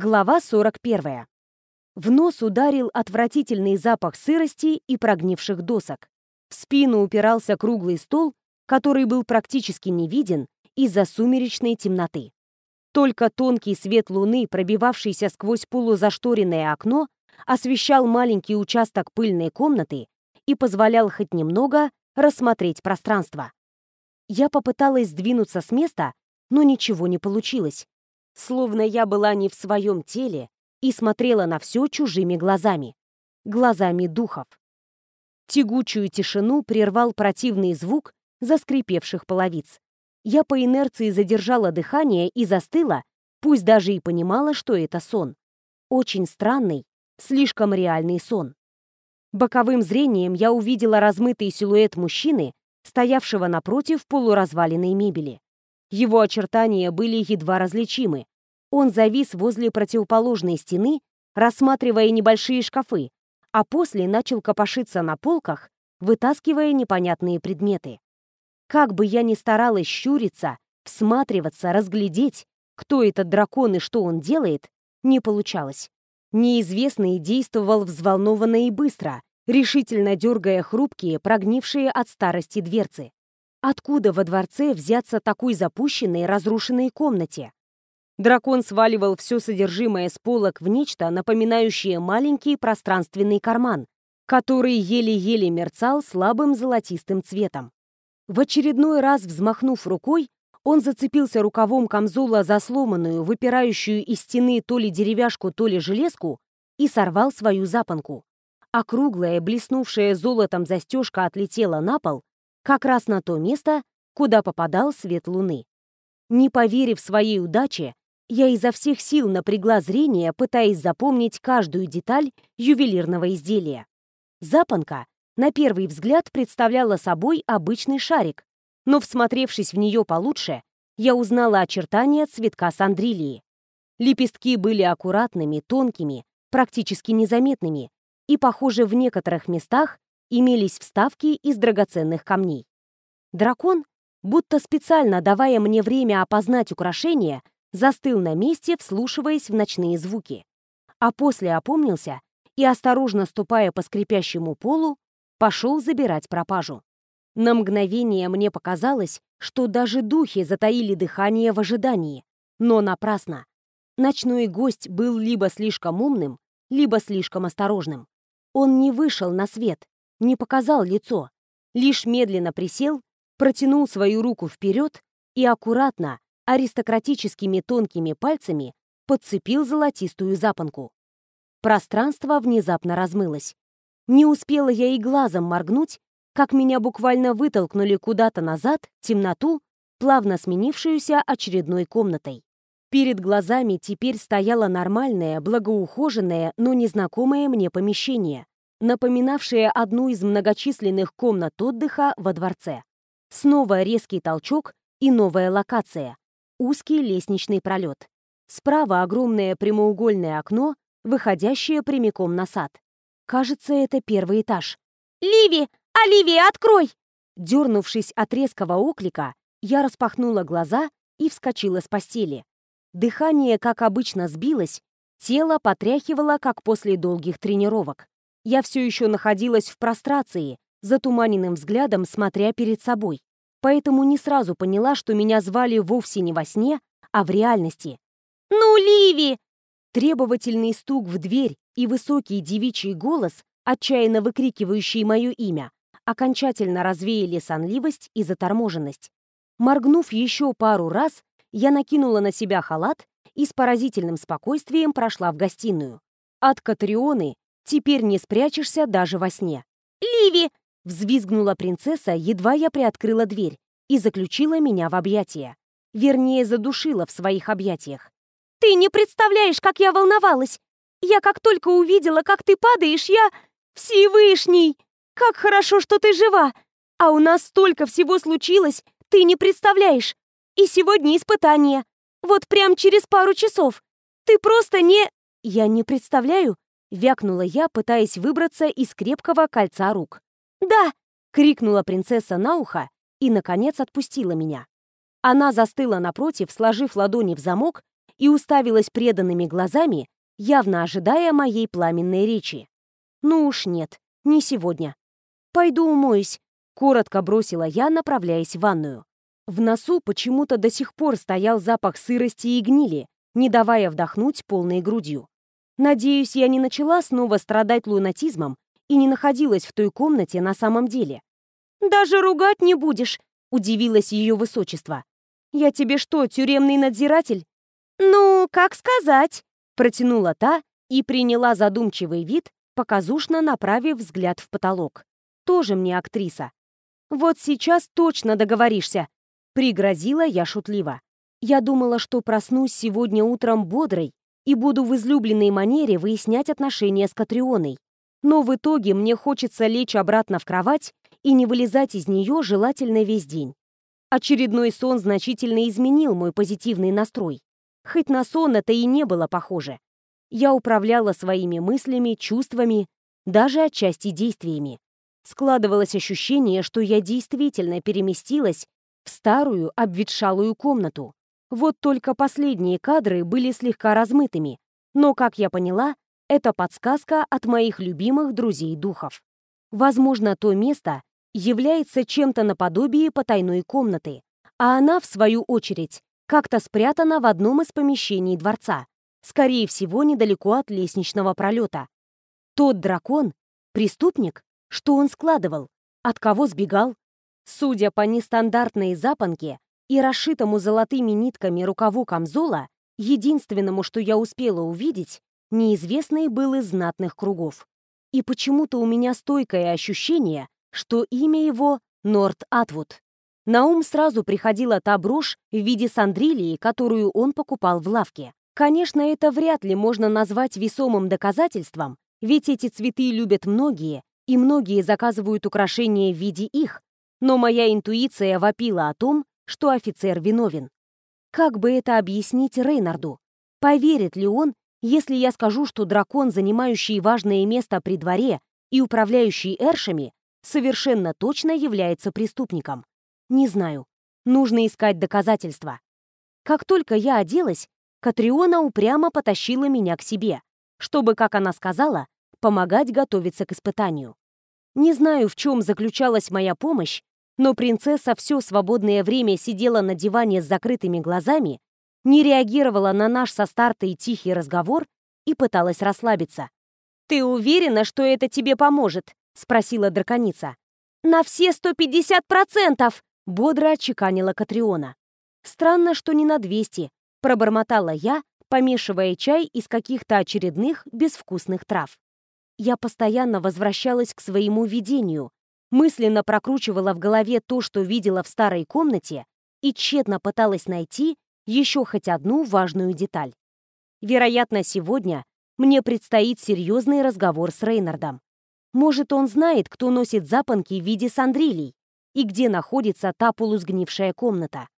Глава 41. В нос ударил отвратительный запах сырости и прогнивших досок. В спину упирался круглый стол, который был практически не виден из-за сумеречной темноты. Только тонкий свет луны, пробивавшийся сквозь полузашторенное окно, освещал маленький участок пыльной комнаты и позволял хоть немного рассмотреть пространство. Я попыталась сдвинуться с места, но ничего не получилось словно я была не в своем теле и смотрела на все чужими глазами, глазами духов. Тягучую тишину прервал противный звук заскрипевших половиц. Я по инерции задержала дыхание и застыла, пусть даже и понимала, что это сон. Очень странный, слишком реальный сон. Боковым зрением я увидела размытый силуэт мужчины, стоявшего напротив полуразваленной мебели. Его очертания были едва различимы. Он завис возле противоположной стены, рассматривая небольшие шкафы, а после начал копошиться на полках, вытаскивая непонятные предметы. Как бы я ни старалась щуриться, всматриваться, разглядеть, кто этот дракон и что он делает, не получалось. Неизвестный действовал взволнованно и быстро, решительно дергая хрупкие, прогнившие от старости дверцы. Откуда во дворце взяться такой запущенной, разрушенной комнате? Дракон сваливал все содержимое с полок в нечто, напоминающее маленький пространственный карман, который еле-еле мерцал слабым золотистым цветом. В очередной раз взмахнув рукой, он зацепился рукавом камзола за сломанную, выпирающую из стены то ли деревяшку, то ли железку и сорвал свою запонку. Округлая, блеснувшая золотом застежка отлетела на пол, как раз на то место, куда попадал свет луны. Не поверив своей удаче, я изо всех сил напрягла зрение, пытаясь запомнить каждую деталь ювелирного изделия. Запонка, на первый взгляд, представляла собой обычный шарик, но, всмотревшись в нее получше, я узнала очертания цветка сандрилии. Лепестки были аккуратными, тонкими, практически незаметными, и, похоже, в некоторых местах имелись вставки из драгоценных камней. Дракон, будто специально давая мне время опознать украшение, застыл на месте, вслушиваясь в ночные звуки. А после опомнился и, осторожно ступая по скрипящему полу, пошел забирать пропажу. На мгновение мне показалось, что даже духи затаили дыхание в ожидании, но напрасно. Ночной гость был либо слишком умным, либо слишком осторожным. Он не вышел на свет, не показал лицо, лишь медленно присел, протянул свою руку вперед и аккуратно, аристократическими тонкими пальцами подцепил золотистую запонку. Пространство внезапно размылось. Не успела я и глазом моргнуть, как меня буквально вытолкнули куда-то назад, темноту, плавно сменившуюся очередной комнатой. Перед глазами теперь стояло нормальное, благоухоженное, но незнакомое мне помещение, напоминавшее одну из многочисленных комнат отдыха во дворце. Снова резкий толчок и новая локация. Узкий лестничный пролет. Справа огромное прямоугольное окно, выходящее прямиком на сад. Кажется, это первый этаж. «Ливи! Оливия, открой!» Дернувшись от резкого оклика, я распахнула глаза и вскочила с постели. Дыхание, как обычно, сбилось, тело потряхивало, как после долгих тренировок. Я все еще находилась в прострации, затуманенным взглядом смотря перед собой. Поэтому не сразу поняла, что меня звали вовсе не во сне, а в реальности. «Ну, Ливи!» Требовательный стук в дверь и высокий девичий голос, отчаянно выкрикивающий мое имя, окончательно развеяли сонливость и заторможенность. Моргнув еще пару раз, я накинула на себя халат и с поразительным спокойствием прошла в гостиную. От Катрионы Теперь не спрячешься даже во сне. «Ливи!» — взвизгнула принцесса, едва я приоткрыла дверь и заключила меня в объятия. Вернее, задушила в своих объятиях. «Ты не представляешь, как я волновалась! Я как только увидела, как ты падаешь, я... Всевышний! Как хорошо, что ты жива! А у нас столько всего случилось, ты не представляешь! И сегодня испытание. Вот прям через пару часов. Ты просто не... Я не представляю, Вякнула я, пытаясь выбраться из крепкого кольца рук. «Да!» — крикнула принцесса на ухо и, наконец, отпустила меня. Она застыла напротив, сложив ладони в замок и уставилась преданными глазами, явно ожидая моей пламенной речи. «Ну уж нет, не сегодня. Пойду умоюсь», — коротко бросила я, направляясь в ванную. В носу почему-то до сих пор стоял запах сырости и гнили, не давая вдохнуть полной грудью. Надеюсь, я не начала снова страдать лунатизмом и не находилась в той комнате на самом деле. «Даже ругать не будешь», — удивилось ее высочество. «Я тебе что, тюремный надзиратель?» «Ну, как сказать», — протянула та и приняла задумчивый вид, показушно направив взгляд в потолок. Тоже мне актриса. «Вот сейчас точно договоришься», — пригрозила я шутливо. Я думала, что проснусь сегодня утром бодрой и буду в излюбленной манере выяснять отношения с Катрионой. Но в итоге мне хочется лечь обратно в кровать и не вылезать из нее желательно весь день. Очередной сон значительно изменил мой позитивный настрой. Хоть на сон это и не было похоже. Я управляла своими мыслями, чувствами, даже отчасти действиями. Складывалось ощущение, что я действительно переместилась в старую обветшалую комнату. Вот только последние кадры были слегка размытыми, но, как я поняла, это подсказка от моих любимых друзей-духов. Возможно, то место является чем-то наподобие потайной комнаты, а она, в свою очередь, как-то спрятана в одном из помещений дворца, скорее всего, недалеко от лестничного пролета. Тот дракон — преступник? Что он складывал? От кого сбегал? Судя по нестандартной запонке и расшитому золотыми нитками рукаву камзола, единственному, что я успела увидеть, неизвестный был из знатных кругов. И почему-то у меня стойкое ощущение, что имя его Норт Атвуд. На ум сразу приходила та брошь в виде сандрилии, которую он покупал в лавке. Конечно, это вряд ли можно назвать весомым доказательством, ведь эти цветы любят многие, и многие заказывают украшения в виде их, но моя интуиция вопила о том, что офицер виновен. Как бы это объяснить Рейнарду? Поверит ли он, если я скажу, что дракон, занимающий важное место при дворе и управляющий эршами, совершенно точно является преступником? Не знаю. Нужно искать доказательства. Как только я оделась, Катриона упрямо потащила меня к себе, чтобы, как она сказала, помогать готовиться к испытанию. Не знаю, в чем заключалась моя помощь, но принцесса все свободное время сидела на диване с закрытыми глазами, не реагировала на наш со старта тихий разговор и пыталась расслабиться. «Ты уверена, что это тебе поможет?» — спросила драконица. «На все 150%!» бодро отчеканила Катриона. «Странно, что не на 200», — пробормотала я, помешивая чай из каких-то очередных безвкусных трав. Я постоянно возвращалась к своему видению, мысленно прокручивала в голове то, что видела в старой комнате, и тщетно пыталась найти еще хоть одну важную деталь. Вероятно, сегодня мне предстоит серьезный разговор с Рейнардом. Может, он знает, кто носит запонки в виде сандрилей, и где находится та полусгнившая комната.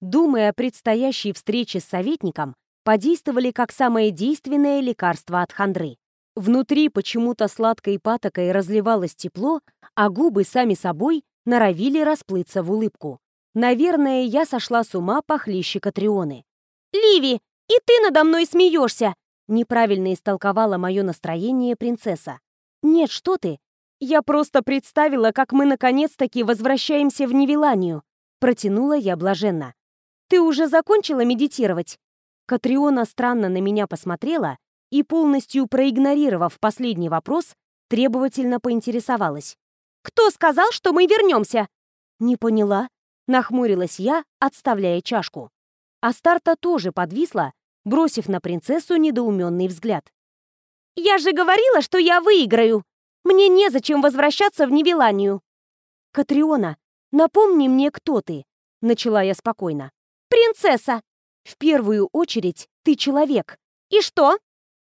Думая о предстоящей встрече с советником, подействовали как самое действенное лекарство от хандры. Внутри почему-то сладкой патокой разливалось тепло, а губы сами собой норовили расплыться в улыбку. Наверное, я сошла с ума похлеще Катрионы. «Ливи, и ты надо мной смеешься!» Неправильно истолковала мое настроение принцесса. «Нет, что ты! «Я просто представила, как мы наконец-таки возвращаемся в Невеланию», протянула я блаженно. «Ты уже закончила медитировать?» Катриона странно на меня посмотрела и, полностью проигнорировав последний вопрос, требовательно поинтересовалась. «Кто сказал, что мы вернемся?» «Не поняла», — нахмурилась я, отставляя чашку. Астарта тоже подвисла, бросив на принцессу недоуменный взгляд. «Я же говорила, что я выиграю!» Мне незачем возвращаться в Невеланию. Катриона, напомни мне, кто ты, начала я спокойно. Принцесса. В первую очередь, ты человек. И что?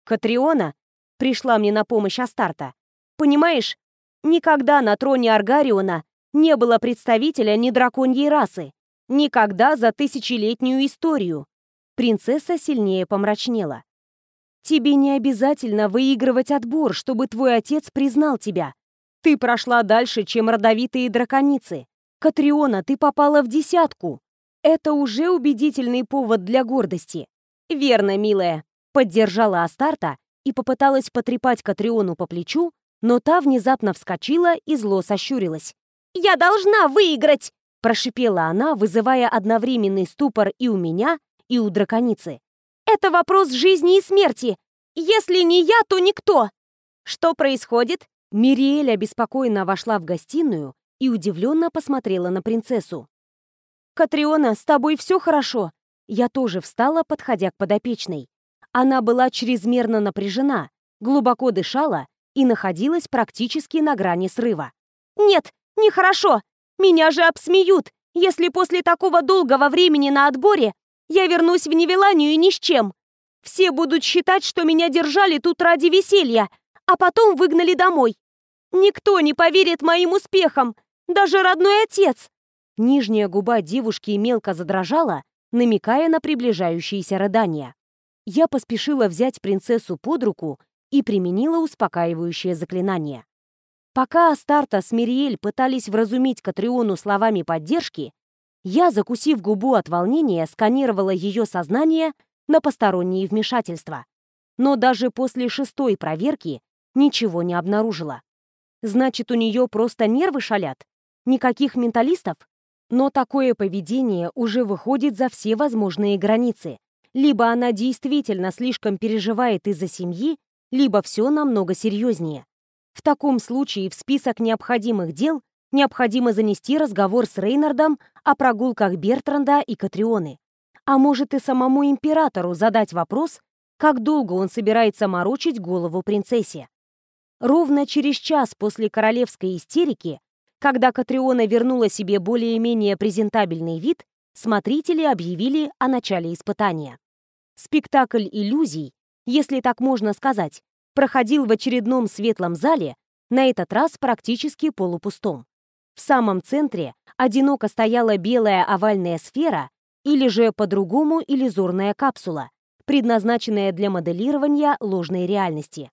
Катриона пришла мне на помощь Астарта. Понимаешь, никогда на троне Аргариона не было представителя ни драконьей расы. Никогда за тысячелетнюю историю. Принцесса сильнее помрачнела. Тебе не обязательно выигрывать отбор, чтобы твой отец признал тебя. Ты прошла дальше, чем родовитые драконицы. Катриона, ты попала в десятку. Это уже убедительный повод для гордости. «Верно, милая», — поддержала Астарта и попыталась потрепать Катриону по плечу, но та внезапно вскочила и зло сощурилась. «Я должна выиграть!» — прошипела она, вызывая одновременный ступор и у меня, и у драконицы. «Это вопрос жизни и смерти! Если не я, то никто!» «Что происходит?» Мириэль обеспокоенно вошла в гостиную и удивленно посмотрела на принцессу. «Катриона, с тобой все хорошо?» Я тоже встала, подходя к подопечной. Она была чрезмерно напряжена, глубоко дышала и находилась практически на грани срыва. «Нет, нехорошо! Меня же обсмеют, если после такого долгого времени на отборе я вернусь в Невеланию ни с чем. Все будут считать, что меня держали тут ради веселья, а потом выгнали домой. Никто не поверит моим успехам, даже родной отец!» Нижняя губа девушки мелко задрожала, намекая на приближающиеся рыдания. Я поспешила взять принцессу под руку и применила успокаивающее заклинание. Пока Астарта с Мириэль пытались вразумить Катриону словами поддержки, я, закусив губу от волнения, сканировала ее сознание на посторонние вмешательства. Но даже после шестой проверки ничего не обнаружила. Значит, у нее просто нервы шалят? Никаких менталистов? Но такое поведение уже выходит за все возможные границы. Либо она действительно слишком переживает из-за семьи, либо все намного серьезнее. В таком случае в список необходимых дел необходимо занести разговор с Рейнардом о прогулках Бертранда и Катрионы. А может и самому императору задать вопрос, как долго он собирается морочить голову принцессе. Ровно через час после королевской истерики когда Катриона вернула себе более-менее презентабельный вид, смотрители объявили о начале испытания. Спектакль иллюзий, если так можно сказать, проходил в очередном светлом зале, на этот раз практически полупустом. В самом центре одиноко стояла белая овальная сфера или же по-другому иллюзорная капсула, предназначенная для моделирования ложной реальности.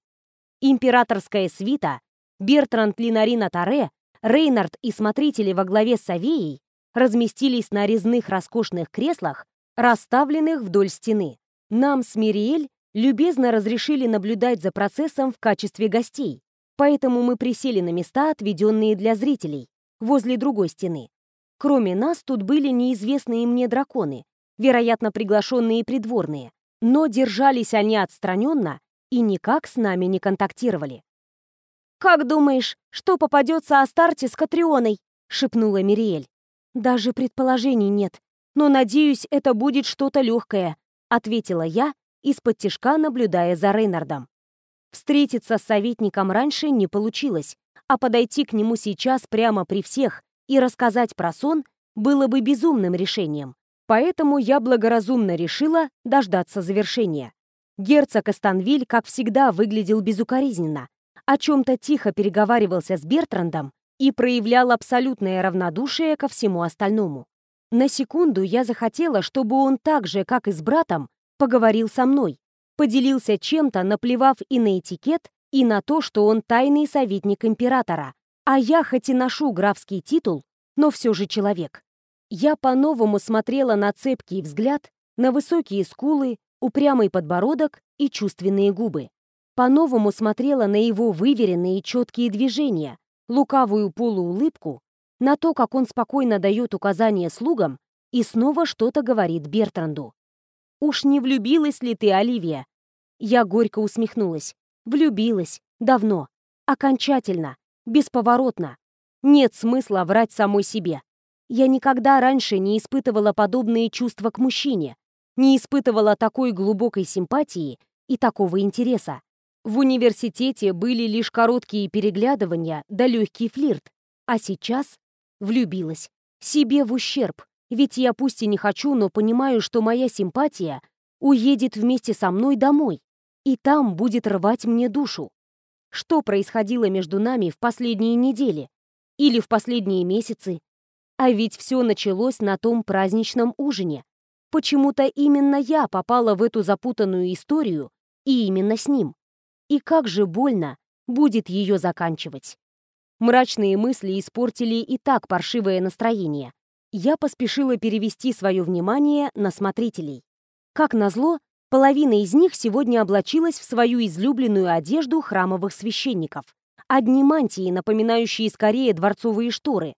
Императорская свита Бертранд Линарина Таре Рейнард и смотрители во главе с Савеей разместились на резных роскошных креслах, расставленных вдоль стены. Нам с Мириэль любезно разрешили наблюдать за процессом в качестве гостей, поэтому мы присели на места, отведенные для зрителей, возле другой стены. Кроме нас тут были неизвестные мне драконы, вероятно, приглашенные придворные, но держались они отстраненно и никак с нами не контактировали. «Как думаешь, что попадется Астарте с Катрионой?» — шепнула Мириэль. «Даже предположений нет, но, надеюсь, это будет что-то легкое», — ответила я, из-под тишка наблюдая за Рейнардом. Встретиться с советником раньше не получилось, а подойти к нему сейчас прямо при всех и рассказать про сон было бы безумным решением. Поэтому я благоразумно решила дождаться завершения. Герцог Эстанвиль, как всегда, выглядел безукоризненно, о чем-то тихо переговаривался с Бертрандом и проявлял абсолютное равнодушие ко всему остальному. На секунду я захотела, чтобы он так же, как и с братом, поговорил со мной, поделился чем-то, наплевав и на этикет, и на то, что он тайный советник императора, а я хоть и ношу графский титул, но все же человек. Я по-новому смотрела на цепкий взгляд, на высокие скулы, упрямый подбородок и чувственные губы по-новому смотрела на его выверенные четкие движения, лукавую полуулыбку, на то, как он спокойно дает указания слугам и снова что-то говорит Бертранду. «Уж не влюбилась ли ты, Оливия?» Я горько усмехнулась. «Влюбилась. Давно. Окончательно. Бесповоротно. Нет смысла врать самой себе. Я никогда раньше не испытывала подобные чувства к мужчине, не испытывала такой глубокой симпатии и такого интереса. В университете были лишь короткие переглядывания да легкий флирт, а сейчас влюбилась. Себе в ущерб, ведь я пусть и не хочу, но понимаю, что моя симпатия уедет вместе со мной домой, и там будет рвать мне душу. Что происходило между нами в последние недели? Или в последние месяцы? А ведь все началось на том праздничном ужине. Почему-то именно я попала в эту запутанную историю, и именно с ним. И как же больно будет ее заканчивать. Мрачные мысли испортили и так паршивое настроение. Я поспешила перевести свое внимание на смотрителей. Как назло, Половина из них сегодня облачилась в свою излюбленную одежду храмовых священников. Одни мантии, напоминающие скорее дворцовые шторы.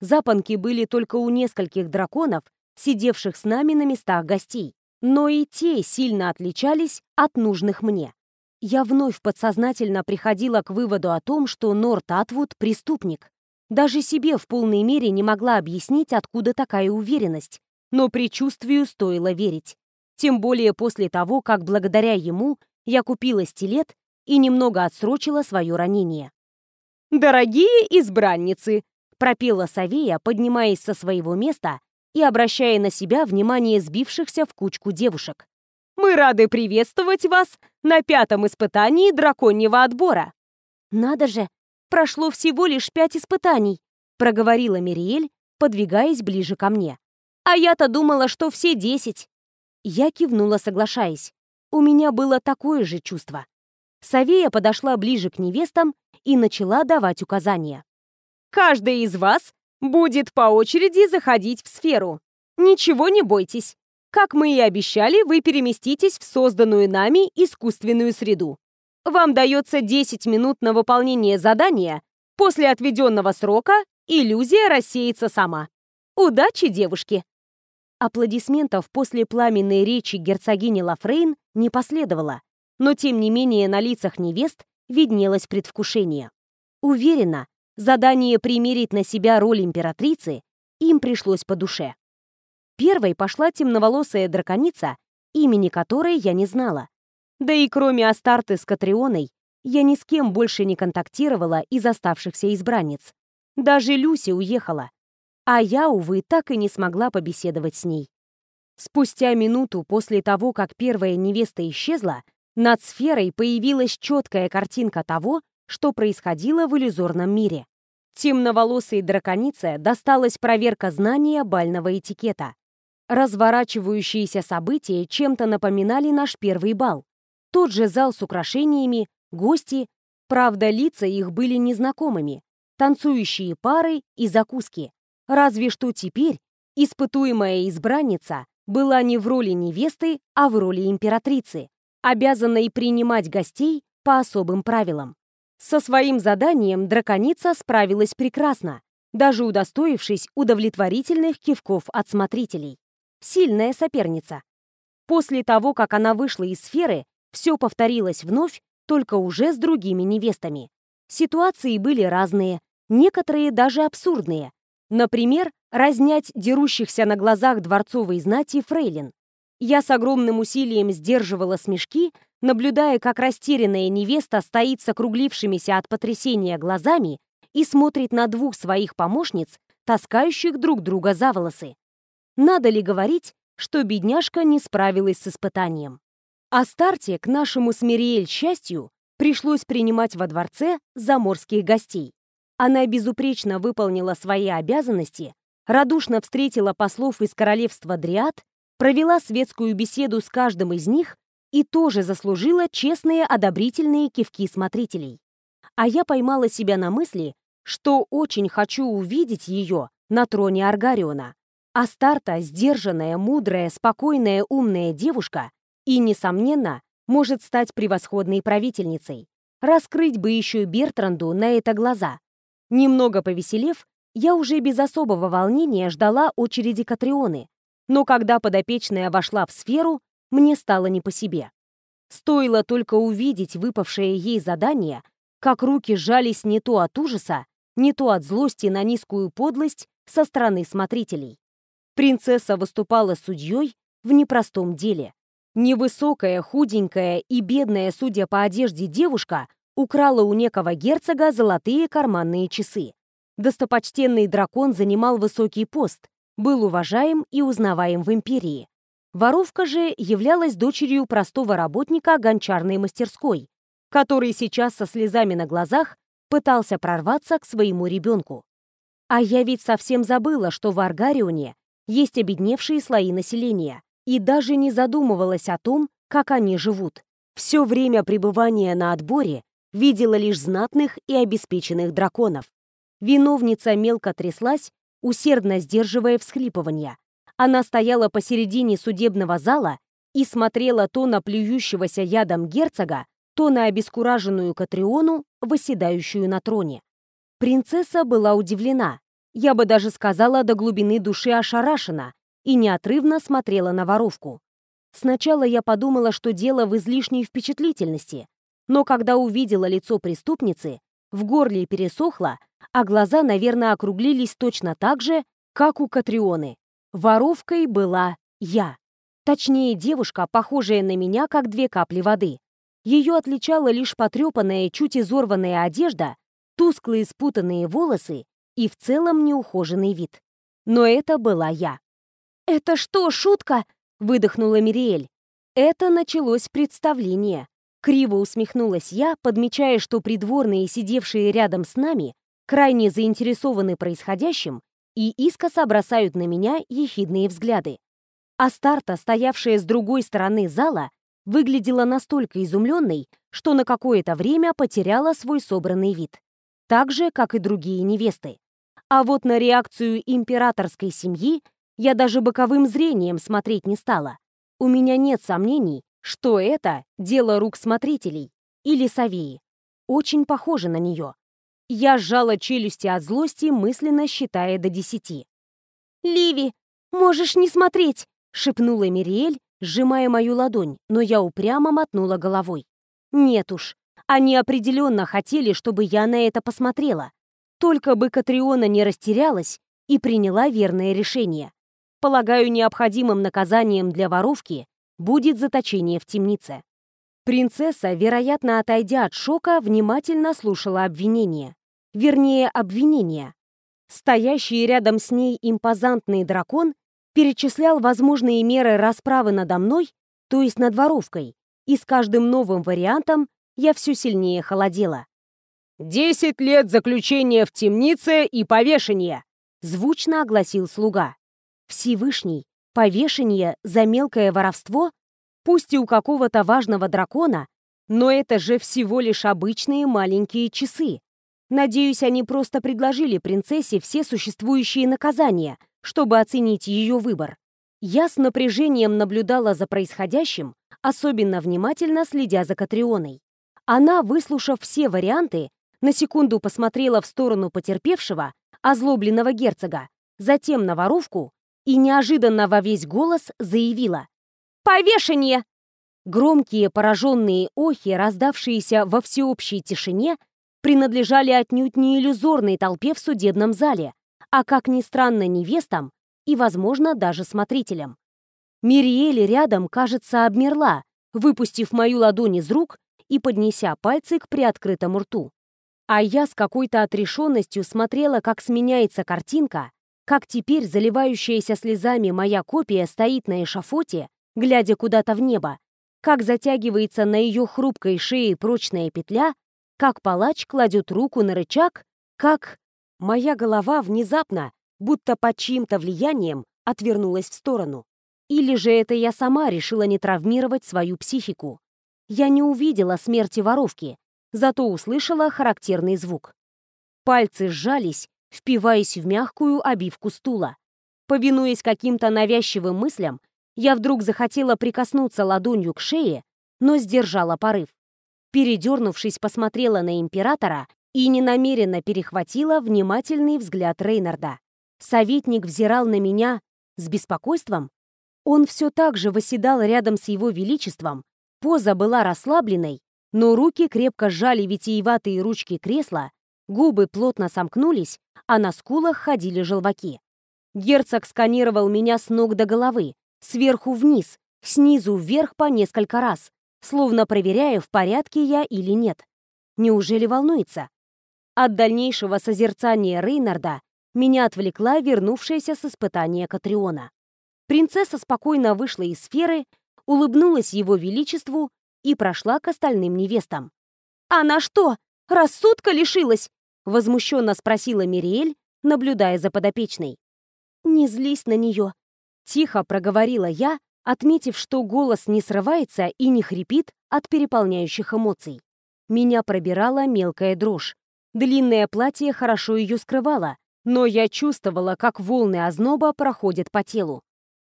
Запонки были только у нескольких драконов, сидевших с нами на местах гостей. Но и те сильно отличались от нужных мне. Я вновь подсознательно приходила к выводу о том, что Норт Атвуд — преступник. Даже себе в полной мере не могла объяснить, откуда такая уверенность, но предчувствию стоило верить. Тем более после того, как благодаря ему я купила стилет и немного отсрочила свое ранение. «Дорогие избранницы!» — пропела Савея, поднимаясь со своего места и обращая на себя внимание сбившихся в кучку девушек. «Мы рады приветствовать вас на пятом испытании драконьего отбора!» «Надо же! Прошло всего лишь пять испытаний!» — проговорила Мириэль, подвигаясь ближе ко мне. «А я-то думала, что все десять!» Я кивнула, соглашаясь. У меня было такое же чувство. Савея подошла ближе к невестам и начала давать указания. «Каждая из вас будет по очереди заходить в сферу. Ничего не бойтесь. Как мы и обещали, вы переместитесь в созданную нами искусственную среду. Вам дается 10 минут на выполнение задания. После отведенного срока иллюзия рассеется сама. Удачи, девушки! Аплодисментов после пламенной речи герцогини Лафрейн не последовало, но тем не менее на лицах невест виднелось предвкушение. Уверена, задание примерить на себя роль императрицы им пришлось по душе. Первой пошла темноволосая драконица, имени которой я не знала. Да и кроме Астарты с Катрионой, я ни с кем больше не контактировала из оставшихся избранниц. Даже Люси уехала, а я, увы, так и не смогла побеседовать с ней. Спустя минуту после того, как первая невеста исчезла, над сферой появилась четкая картинка того, что происходило в иллюзорном мире. Темноволосой драконице досталась проверка знания бального этикета. Разворачивающиеся события чем-то напоминали наш первый бал. Тот же зал с украшениями, гости, правда, лица их были незнакомыми, танцующие пары и закуски. Разве что теперь испытуемая избранница была не в роли невесты, а в роли императрицы, обязанной принимать гостей по особым правилам. Со своим заданием драконица справилась прекрасно, даже удостоившись удовлетворительных кивков от смотрителей. Сильная соперница. После того, как она вышла из сферы, все повторилось вновь, только уже с другими невестами. Ситуации были разные, некоторые даже абсурдные, Например, разнять дерущихся на глазах дворцовой знати фрейлин. Я с огромным усилием сдерживала смешки, наблюдая, как растерянная невеста стоит с округлившимися от потрясения глазами и смотрит на двух своих помощниц, таскающих друг друга за волосы. Надо ли говорить, что бедняжка не справилась с испытанием? А старте, к нашему Смириэль счастью, пришлось принимать во дворце заморских гостей. Она безупречно выполнила свои обязанности, радушно встретила послов из королевства Дриад, провела светскую беседу с каждым из них и тоже заслужила честные одобрительные кивки смотрителей. А я поймала себя на мысли, что очень хочу увидеть ее на троне Аргариона. Астарта — сдержанная, мудрая, спокойная, умная девушка и, несомненно, может стать превосходной правительницей. Раскрыть бы еще Бертранду на это глаза. Немного повеселев, я уже без особого волнения ждала очереди Катрионы, но когда подопечная вошла в сферу, мне стало не по себе. Стоило только увидеть выпавшее ей задание, как руки сжались не то от ужаса, не то от злости на низкую подлость со стороны смотрителей. Принцесса выступала судьей в непростом деле. Невысокая, худенькая и бедная, судя по одежде, девушка украла у некого герцога золотые карманные часы. Достопочтенный дракон занимал высокий пост, был уважаем и узнаваем в империи. Воровка же являлась дочерью простого работника гончарной мастерской, который сейчас со слезами на глазах пытался прорваться к своему ребенку. А я ведь совсем забыла, что в Аргарионе есть обедневшие слои населения, и даже не задумывалась о том, как они живут. Все время пребывания на отборе видела лишь знатных и обеспеченных драконов. Виновница мелко тряслась, усердно сдерживая всхлипывания. Она стояла посередине судебного зала и смотрела то на плюющегося ядом герцога, то на обескураженную Катриону, восседающую на троне. Принцесса была удивлена, я бы даже сказала до глубины души ошарашена, и неотрывно смотрела на воровку. Сначала я подумала, что дело в излишней впечатлительности, но когда увидела лицо преступницы, в горле пересохло, а глаза, наверное, округлились точно так же, как у Катрионы. Воровкой была я. Точнее, девушка, похожая на меня, как две капли воды. Ее отличала лишь потрепанная, чуть изорванная одежда, тусклые спутанные волосы и в целом неухоженный вид. Но это была я. «Это что, шутка?» — выдохнула Мириэль. Это началось представление. Криво усмехнулась я, подмечая, что придворные, сидевшие рядом с нами, крайне заинтересованы происходящим и искоса бросают на меня ехидные взгляды. А старта, стоявшая с другой стороны зала, выглядела настолько изумленной, что на какое-то время потеряла свой собранный вид. Так же, как и другие невесты. А вот на реакцию императорской семьи я даже боковым зрением смотреть не стала. У меня нет сомнений, что это дело рук смотрителей или Савии. Очень похоже на нее. Я сжала челюсти от злости, мысленно считая до десяти. «Ливи, можешь не смотреть!» — шепнула Мириэль, сжимая мою ладонь, но я упрямо мотнула головой. «Нет уж, они определенно хотели, чтобы я на это посмотрела. Только бы Катриона не растерялась и приняла верное решение. Полагаю, необходимым наказанием для воровки будет заточение в темнице. Принцесса, вероятно, отойдя от шока, внимательно слушала обвинение. Вернее, обвинения. Стоящий рядом с ней импозантный дракон перечислял возможные меры расправы надо мной, то есть над воровкой, и с каждым новым вариантом я все сильнее холодела. «Десять лет заключения в темнице и повешение!» Звучно огласил слуга. Всевышний, повешение за мелкое воровство? Пусть и у какого-то важного дракона, но это же всего лишь обычные маленькие часы. Надеюсь, они просто предложили принцессе все существующие наказания, чтобы оценить ее выбор. Я с напряжением наблюдала за происходящим, особенно внимательно следя за Катрионой. Она, выслушав все варианты, на секунду посмотрела в сторону потерпевшего, озлобленного герцога, затем на воровку и неожиданно во весь голос заявила «Повешение!». Громкие пораженные охи, раздавшиеся во всеобщей тишине, принадлежали отнюдь не иллюзорной толпе в судебном зале, а, как ни странно, невестам и, возможно, даже смотрителям. Мириэль рядом, кажется, обмерла, выпустив мою ладонь из рук и поднеся пальцы к приоткрытому рту. А я с какой-то отрешенностью смотрела, как сменяется картинка, как теперь заливающаяся слезами моя копия стоит на эшафоте, глядя куда-то в небо, как затягивается на ее хрупкой шее прочная петля, как палач кладет руку на рычаг, как... Моя голова внезапно, будто под чьим-то влиянием, отвернулась в сторону. Или же это я сама решила не травмировать свою психику. Я не увидела смерти воровки, зато услышала характерный звук. Пальцы сжались, впиваясь в мягкую обивку стула. Повинуясь каким-то навязчивым мыслям, я вдруг захотела прикоснуться ладонью к шее, но сдержала порыв. Передернувшись, посмотрела на императора и ненамеренно перехватила внимательный взгляд Рейнарда. Советник взирал на меня с беспокойством. Он все так же восседал рядом с его величеством, поза была расслабленной, но руки крепко сжали витиеватые ручки кресла, губы плотно сомкнулись, а на скулах ходили желваки. Герцог сканировал меня с ног до головы, сверху вниз, снизу вверх по несколько раз, словно проверяя, в порядке я или нет. Неужели волнуется? От дальнейшего созерцания Рейнарда меня отвлекла вернувшаяся с испытания Катриона. Принцесса спокойно вышла из сферы, улыбнулась его величеству и прошла к остальным невестам. «Она что, рассудка лишилась?» Возмущенно спросила Мириэль, наблюдая за подопечной. «Не злись на нее», — тихо проговорила я, отметив, что голос не срывается и не хрипит от переполняющих эмоций. Меня пробирала мелкая дрожь. Длинное платье хорошо ее скрывало, но я чувствовала, как волны озноба проходят по телу.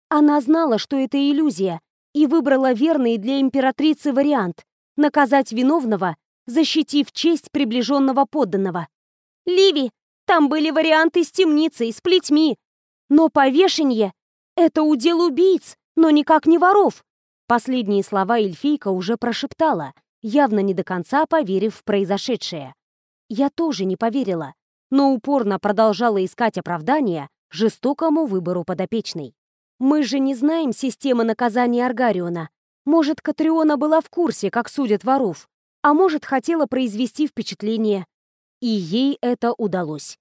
Она знала, что это иллюзия, и выбрала верный для императрицы вариант — наказать виновного, защитив честь приближенного подданного. «Ливи, там были варианты с темницей, с плетьми, но повешение — это удел убийц, но никак не воров». Последние слова эльфийка уже прошептала, явно не до конца поверив в произошедшее. Я тоже не поверила, но упорно продолжала искать оправдания жестокому выбору подопечной. Мы же не знаем системы наказания Аргариона. Может, Катриона была в курсе, как судят воров, а может, хотела произвести впечатление. И ей это удалось.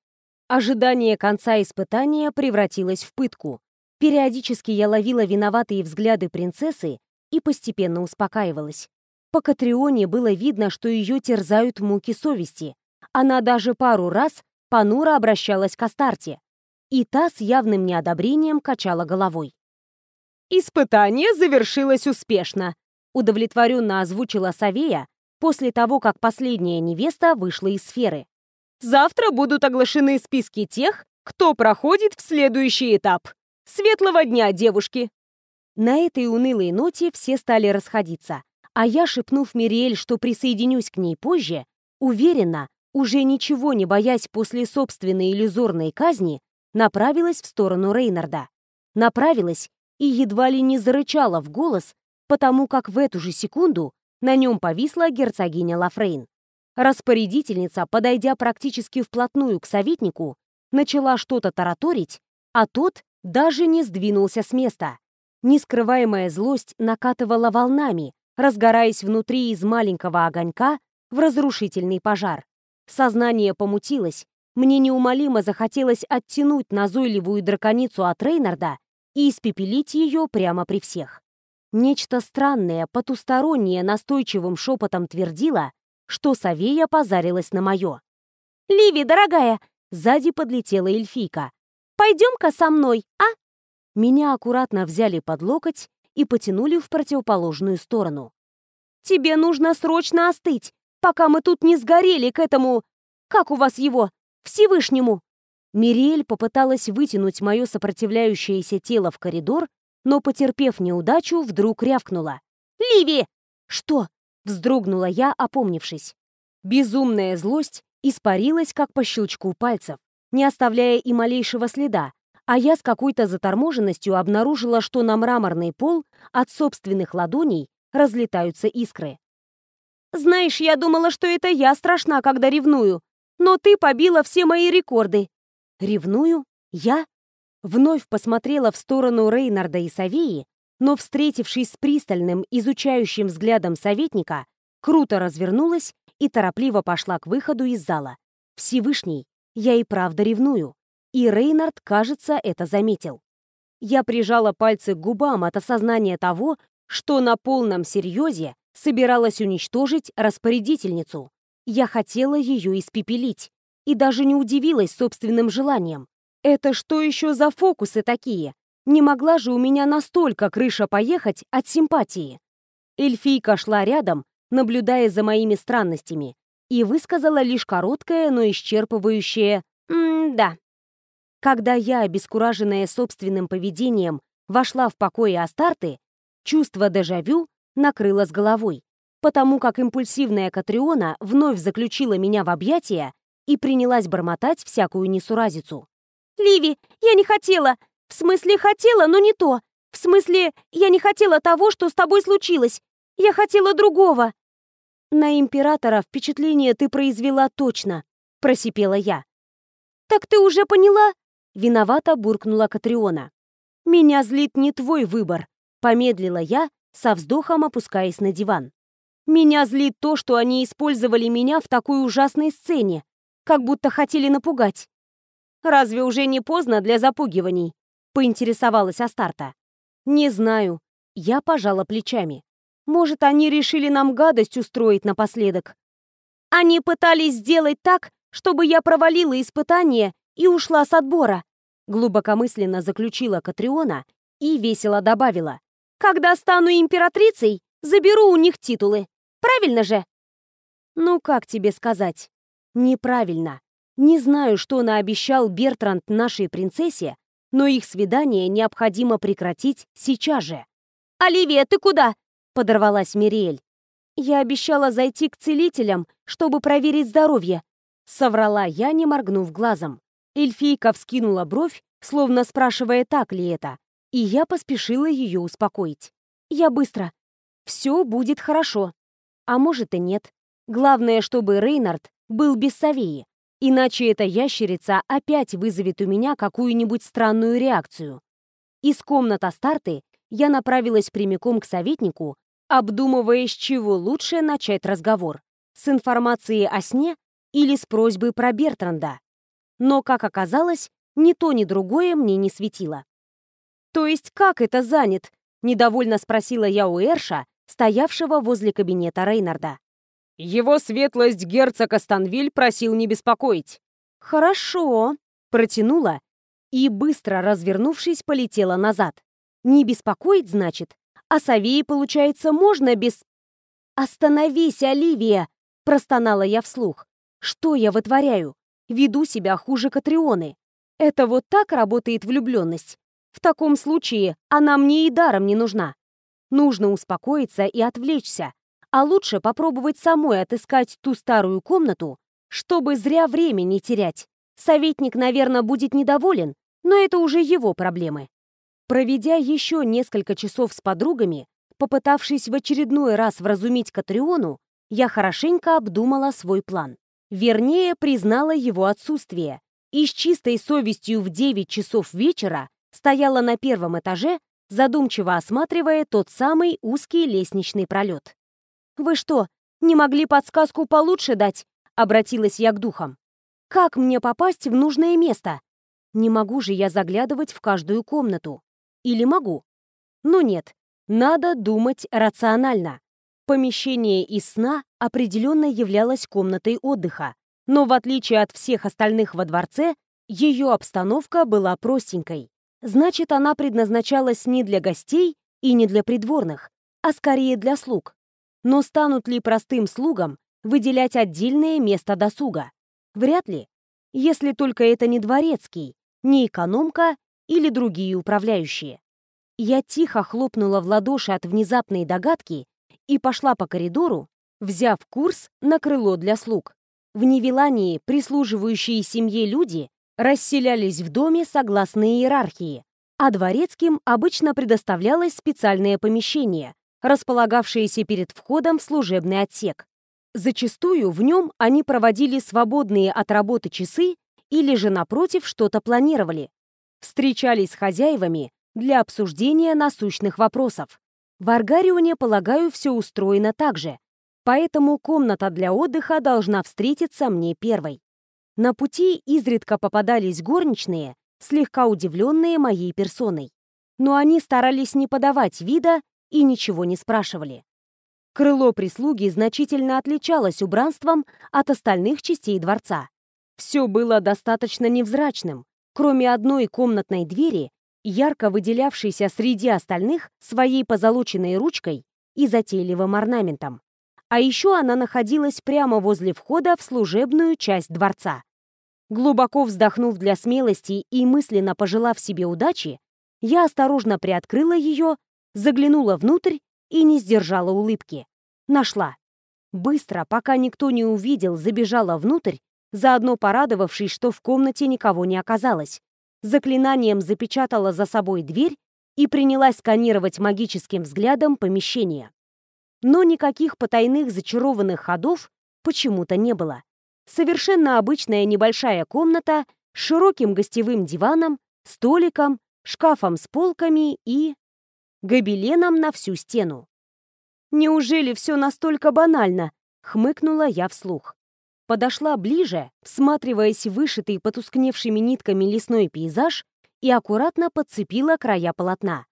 Ожидание конца испытания превратилось в пытку. Периодически я ловила виноватые взгляды принцессы и постепенно успокаивалась. По Катрионе было видно, что ее терзают муки совести. Она даже пару раз понуро обращалась к Астарте. И та с явным неодобрением качала головой. «Испытание завершилось успешно», — удовлетворенно озвучила Савея после того, как последняя невеста вышла из сферы. «Завтра будут оглашены списки тех, кто проходит в следующий этап. Светлого дня, девушки!» На этой унылой ноте все стали расходиться, а я, шепнув Мириэль, что присоединюсь к ней позже, уверенно, уже ничего не боясь после собственной иллюзорной казни, направилась в сторону Рейнарда. Направилась и едва ли не зарычала в голос, потому как в эту же секунду на нем повисла герцогиня Лафрейн. Распорядительница, подойдя практически вплотную к советнику, начала что-то тараторить, а тот даже не сдвинулся с места. Нескрываемая злость накатывала волнами, разгораясь внутри из маленького огонька в разрушительный пожар. Сознание помутилось, мне неумолимо захотелось оттянуть назойливую драконицу от Рейнарда и испепелить ее прямо при всех. Нечто странное, потустороннее настойчивым шепотом твердило, что Савея позарилась на мое. «Ливи, дорогая!» — сзади подлетела эльфийка. «Пойдем-ка со мной, а?» Меня аккуратно взяли под локоть и потянули в противоположную сторону. «Тебе нужно срочно остыть, пока мы тут не сгорели к этому... Как у вас его? Всевышнему!» Мириэль попыталась вытянуть мое сопротивляющееся тело в коридор, но, потерпев неудачу, вдруг рявкнула. «Ливи!» «Что?» — вздрогнула я, опомнившись. Безумная злость испарилась, как по щелчку пальцев, не оставляя и малейшего следа, а я с какой-то заторможенностью обнаружила, что на мраморный пол от собственных ладоней разлетаются искры. Знаешь, я думала, что это я страшна, когда ревную. Но ты побила все мои рекорды. Ревную? Я? Вновь посмотрела в сторону Рейнарда и Савеи, но, встретившись с пристальным, изучающим взглядом советника, круто развернулась и торопливо пошла к выходу из зала. Всевышний, я и правда ревную. И Рейнард, кажется, это заметил. Я прижала пальцы к губам от осознания того, что на полном серьезе собиралась уничтожить распорядительницу. Я хотела ее испепелить и даже не удивилась собственным желанием. Это что еще за фокусы такие? Не могла же у меня настолько крыша поехать от симпатии. Эльфийка шла рядом, наблюдая за моими странностями, и высказала лишь короткое, но исчерпывающее «М-да». Когда я, обескураженная собственным поведением, вошла в покои Астарты, чувство дежавю накрыло с головой, потому как импульсивная Катриона вновь заключила меня в объятия и принялась бормотать всякую несуразицу. «Ливи, я не хотела! В смысле, хотела, но не то! В смысле, я не хотела того, что с тобой случилось! Я хотела другого!» «На императора впечатление ты произвела точно», — просипела я. «Так ты уже поняла?» — виновато буркнула Катриона. «Меня злит не твой выбор», — помедлила я, со вздохом опускаясь на диван. «Меня злит то, что они использовали меня в такой ужасной сцене, как будто хотели напугать». «Разве уже не поздно для запугиваний?» — поинтересовалась Астарта. «Не знаю». Я пожала плечами. «Может, они решили нам гадость устроить напоследок?» «Они пытались сделать так, чтобы я провалила испытание и ушла с отбора», глубокомысленно заключила Катриона и весело добавила. Когда стану императрицей, заберу у них титулы. Правильно же? Ну, как тебе сказать? Неправильно. Не знаю, что наобещал Бертранд нашей принцессе, но их свидание необходимо прекратить сейчас же. «Оливия, ты куда?» — подорвалась Мириэль. «Я обещала зайти к целителям, чтобы проверить здоровье», — соврала я, не моргнув глазом. Эльфийка вскинула бровь, словно спрашивая, так ли это, и я поспешила ее успокоить. «Я быстро. Все будет хорошо. А может и нет. Главное, чтобы Рейнард был без Савеи, иначе эта ящерица опять вызовет у меня какую-нибудь странную реакцию. Из комнаты Астарты я направилась прямиком к советнику, обдумывая, с чего лучше начать разговор. С информации о сне или с просьбы про Бертранда. Но, как оказалось, ни то, ни другое мне не светило. «То есть как это занят?» — недовольно спросила я у Эрша, стоявшего возле кабинета Рейнарда. «Его светлость герцог Астанвиль просил не беспокоить». «Хорошо», — протянула и, быстро развернувшись, полетела назад. «Не беспокоить, значит? А Савии, получается, можно без...» «Остановись, Оливия!» — простонала я вслух. «Что я вытворяю? Веду себя хуже Катрионы. Это вот так работает влюбленность. В таком случае она мне и даром не нужна. Нужно успокоиться и отвлечься, а лучше попробовать самой отыскать ту старую комнату, чтобы зря время не терять. Советник, наверное, будет недоволен, но это уже его проблемы. Проведя еще несколько часов с подругами, попытавшись в очередной раз вразумить Катриону, я хорошенько обдумала свой план. Вернее, признала его отсутствие и с чистой совестью в 9 часов вечера стояла на первом этаже, задумчиво осматривая тот самый узкий лестничный пролет. «Вы что, не могли подсказку получше дать?» — обратилась я к духам. «Как мне попасть в нужное место? Не могу же я заглядывать в каждую комнату. Или могу? Ну нет, надо думать рационально. Помещение из сна определенно являлось комнатой отдыха, но в отличие от всех остальных во дворце, ее обстановка была простенькой. Значит, она предназначалась не для гостей и не для придворных, а скорее для слуг. Но станут ли простым слугам выделять отдельное место досуга? Вряд ли. Если только это не дворецкий, не экономка или другие управляющие. Я тихо хлопнула в ладоши от внезапной догадки и пошла по коридору, взяв курс на крыло для слуг. В Невелании прислуживающие семье люди расселялись в доме согласно иерархии, а дворецким обычно предоставлялось специальное помещение, располагавшееся перед входом в служебный отсек. Зачастую в нем они проводили свободные от работы часы или же, напротив, что-то планировали. Встречались с хозяевами для обсуждения насущных вопросов. В Аргарионе, полагаю, все устроено так же, поэтому комната для отдыха должна встретиться мне первой. На пути изредка попадались горничные, слегка удивленные моей персоной. Но они старались не подавать вида и ничего не спрашивали. Крыло прислуги значительно отличалось убранством от остальных частей дворца. Все было достаточно невзрачным, кроме одной комнатной двери, ярко выделявшейся среди остальных своей позолоченной ручкой и затейливым орнаментом. А еще она находилась прямо возле входа в служебную часть дворца. Глубоко вздохнув для смелости и мысленно пожелав себе удачи, я осторожно приоткрыла ее, заглянула внутрь и не сдержала улыбки. Нашла. Быстро, пока никто не увидел, забежала внутрь, заодно порадовавшись, что в комнате никого не оказалось. Заклинанием запечатала за собой дверь и принялась сканировать магическим взглядом помещение но никаких потайных зачарованных ходов почему-то не было. Совершенно обычная небольшая комната с широким гостевым диваном, столиком, шкафом с полками и... гобеленом на всю стену. «Неужели все настолько банально?» — хмыкнула я вслух. Подошла ближе, всматриваясь в вышитый потускневшими нитками лесной пейзаж и аккуратно подцепила края полотна.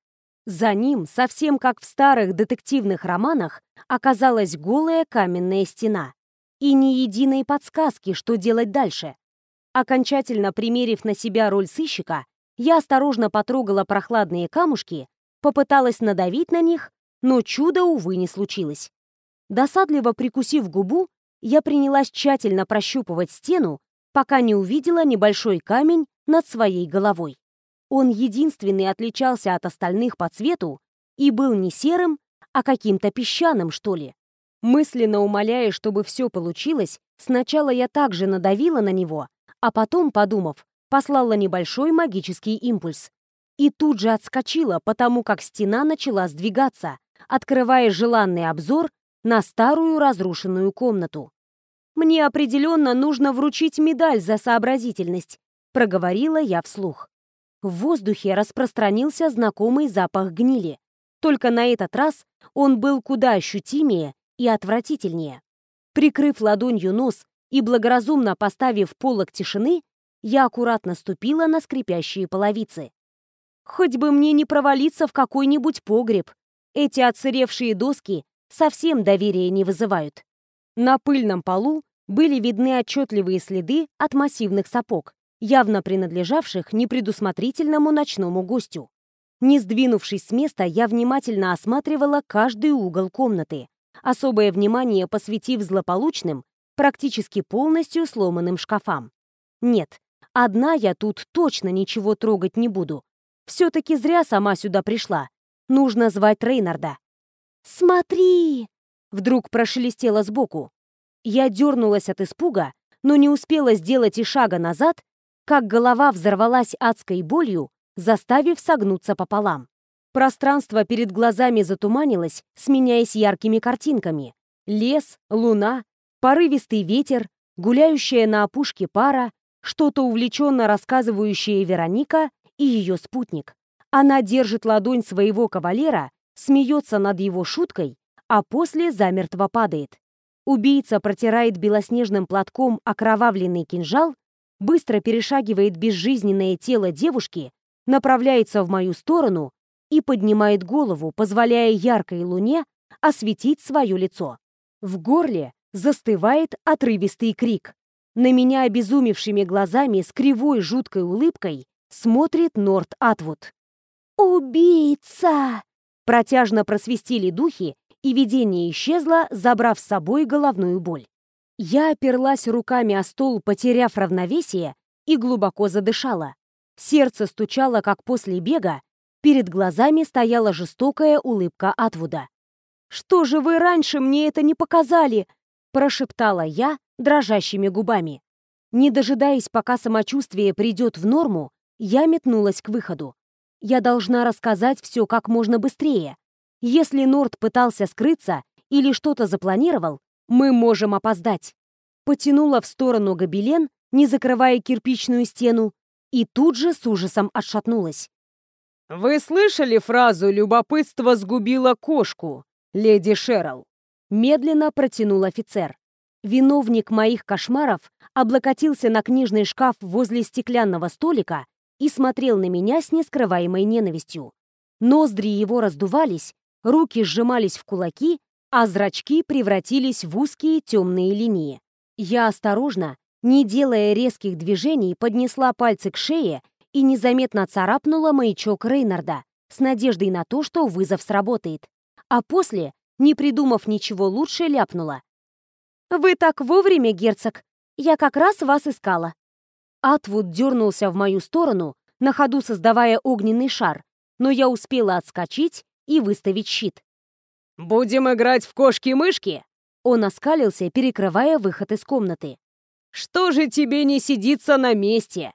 За ним, совсем как в старых детективных романах, оказалась голая каменная стена. И ни единой подсказки, что делать дальше. Окончательно примерив на себя роль сыщика, я осторожно потрогала прохладные камушки, попыталась надавить на них, но чуда, увы, не случилось. Досадливо прикусив губу, я принялась тщательно прощупывать стену, пока не увидела небольшой камень над своей головой. Он единственный отличался от остальных по цвету и был не серым, а каким-то песчаным, что ли. Мысленно умоляя, чтобы все получилось, сначала я также надавила на него, а потом, подумав, послала небольшой магический импульс. И тут же отскочила, потому как стена начала сдвигаться, открывая желанный обзор на старую разрушенную комнату. «Мне определенно нужно вручить медаль за сообразительность», проговорила я вслух. В воздухе распространился знакомый запах гнили. Только на этот раз он был куда ощутимее и отвратительнее. Прикрыв ладонью нос и благоразумно поставив полок тишины, я аккуратно ступила на скрипящие половицы. Хоть бы мне не провалиться в какой-нибудь погреб. Эти отсыревшие доски совсем доверия не вызывают. На пыльном полу были видны отчетливые следы от массивных сапог, явно принадлежавших непредусмотрительному ночному гостю. Не сдвинувшись с места, я внимательно осматривала каждый угол комнаты, особое внимание посвятив злополучным, практически полностью сломанным шкафам. Нет, одна я тут точно ничего трогать не буду. Все-таки зря сама сюда пришла. Нужно звать Рейнарда. «Смотри!» Вдруг прошелестело сбоку. Я дернулась от испуга, но не успела сделать и шага назад, как голова взорвалась адской болью, заставив согнуться пополам. Пространство перед глазами затуманилось, сменяясь яркими картинками. Лес, луна, порывистый ветер, гуляющая на опушке пара, что-то увлеченно рассказывающая Вероника и ее спутник. Она держит ладонь своего кавалера, смеется над его шуткой, а после замертво падает. Убийца протирает белоснежным платком окровавленный кинжал быстро перешагивает безжизненное тело девушки, направляется в мою сторону и поднимает голову, позволяя яркой луне осветить свое лицо. В горле застывает отрывистый крик. На меня обезумевшими глазами с кривой жуткой улыбкой смотрит Норт Атвуд. «Убийца!» Протяжно просвистели духи, и видение исчезло, забрав с собой головную боль. Я оперлась руками о стол, потеряв равновесие, и глубоко задышала. Сердце стучало, как после бега, перед глазами стояла жестокая улыбка Атвуда. «Что же вы раньше мне это не показали?» прошептала я дрожащими губами. Не дожидаясь, пока самочувствие придет в норму, я метнулась к выходу. Я должна рассказать все как можно быстрее. Если Норд пытался скрыться или что-то запланировал, мы можем опоздать. Потянула в сторону гобелен, не закрывая кирпичную стену, и тут же с ужасом отшатнулась. «Вы слышали фразу «любопытство сгубило кошку», леди Шерл?» Медленно протянул офицер. Виновник моих кошмаров облокотился на книжный шкаф возле стеклянного столика и смотрел на меня с нескрываемой ненавистью. Ноздри его раздувались, руки сжимались в кулаки, а зрачки превратились в узкие темные линии. Я осторожно, не делая резких движений, поднесла пальцы к шее и незаметно царапнула маячок Рейнарда с надеждой на то, что вызов сработает. А после, не придумав ничего лучше, ляпнула. «Вы так вовремя, герцог! Я как раз вас искала!» Атвуд дернулся в мою сторону, на ходу создавая огненный шар, но я успела отскочить и выставить щит. «Будем играть в кошки-мышки?» Он оскалился, перекрывая выход из комнаты. «Что же тебе не сидится на месте?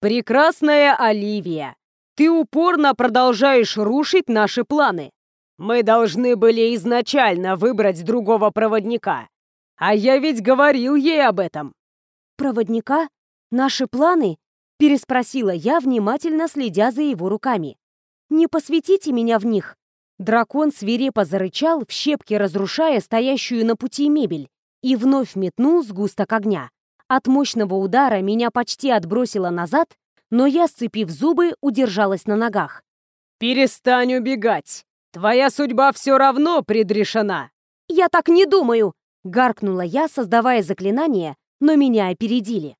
Прекрасная Оливия, ты упорно продолжаешь рушить наши планы. Мы должны были изначально выбрать другого проводника. А я ведь говорил ей об этом». «Проводника? Наши планы?» Переспросила я, внимательно следя за его руками. «Не посвятите меня в них?» Дракон свирепо зарычал, в щепки разрушая стоящую на пути мебель, и вновь метнул сгусток огня. От мощного удара меня почти отбросило назад, но я, сцепив зубы, удержалась на ногах. «Перестань убегать! Твоя судьба все равно предрешена!» «Я так не думаю!» — гаркнула я, создавая заклинание, но меня опередили.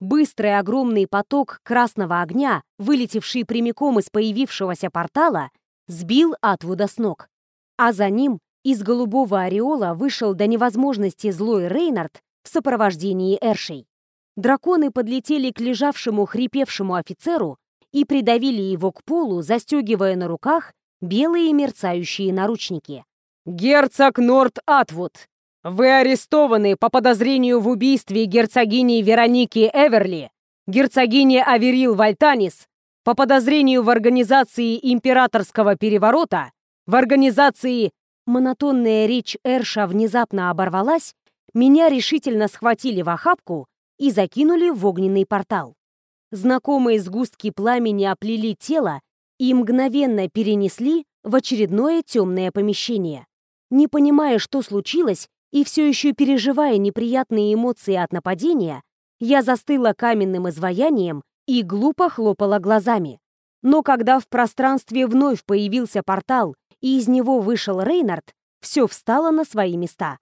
Быстрый огромный поток красного огня, вылетевший прямиком из появившегося портала, сбил Атвуда с ног. А за ним из голубого ореола вышел до невозможности злой Рейнард в сопровождении Эршей. Драконы подлетели к лежавшему хрипевшему офицеру и придавили его к полу, застегивая на руках белые мерцающие наручники. «Герцог Норт Атвуд, вы арестованы по подозрению в убийстве герцогини Вероники Эверли, герцогини Аверил Вальтанис, по подозрению в организации императорского переворота, в организации...» Монотонная речь Эрша внезапно оборвалась, меня решительно схватили в охапку и закинули в огненный портал. Знакомые сгустки пламени оплели тело и мгновенно перенесли в очередное темное помещение. Не понимая, что случилось, и все еще переживая неприятные эмоции от нападения, я застыла каменным изваянием и глупо хлопала глазами. Но когда в пространстве вновь появился портал, и из него вышел Рейнард, все встало на свои места.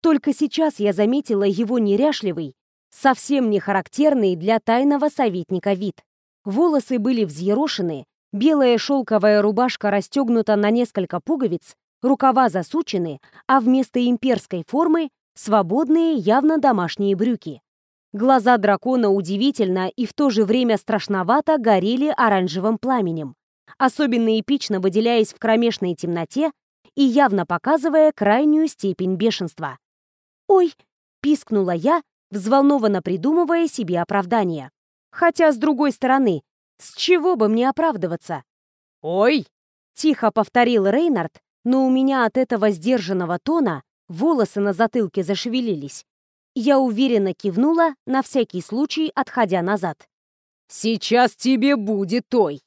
Только сейчас я заметила его неряшливый, совсем не характерный для тайного советника вид. Волосы были взъерошены, белая шелковая рубашка расстегнута на несколько пуговиц, рукава засучены, а вместо имперской формы свободные, явно домашние брюки. Глаза дракона удивительно и в то же время страшновато горели оранжевым пламенем, особенно эпично выделяясь в кромешной темноте и явно показывая крайнюю степень бешенства. «Ой!» — пискнула я, взволнованно придумывая себе оправдание. Хотя, с другой стороны, с чего бы мне оправдываться? «Ой!» — тихо повторил Рейнард, но у меня от этого сдержанного тона волосы на затылке зашевелились. Я уверенно кивнула, на всякий случай отходя назад. «Сейчас тебе будет ой!»